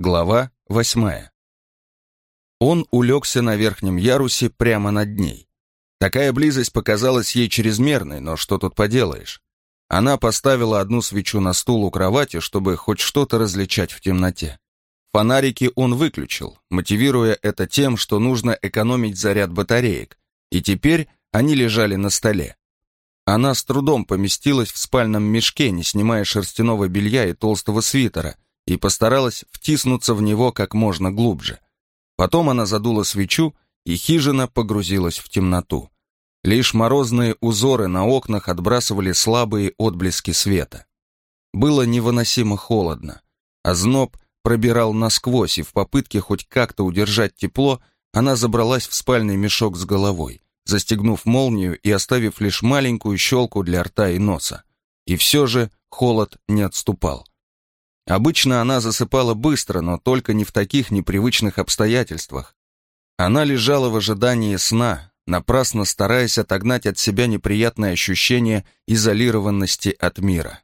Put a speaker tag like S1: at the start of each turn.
S1: Глава восьмая. Он улегся на верхнем ярусе прямо над ней. Такая близость показалась ей чрезмерной, но что тут поделаешь? Она поставила одну свечу на стул у кровати, чтобы хоть что-то различать в темноте. Фонарики он выключил, мотивируя это тем, что нужно экономить заряд батареек, и теперь они лежали на столе. Она с трудом поместилась в спальном мешке, не снимая шерстяного белья и толстого свитера – и постаралась втиснуться в него как можно глубже. Потом она задула свечу, и хижина погрузилась в темноту. Лишь морозные узоры на окнах отбрасывали слабые отблески света. Было невыносимо холодно, а зноб пробирал насквозь, и в попытке хоть как-то удержать тепло, она забралась в спальный мешок с головой, застегнув молнию и оставив лишь маленькую щелку для рта и носа. И все же холод не отступал. Обычно она засыпала быстро, но только не в таких непривычных обстоятельствах. Она лежала в ожидании сна, напрасно стараясь отогнать от себя неприятное ощущение изолированности от мира.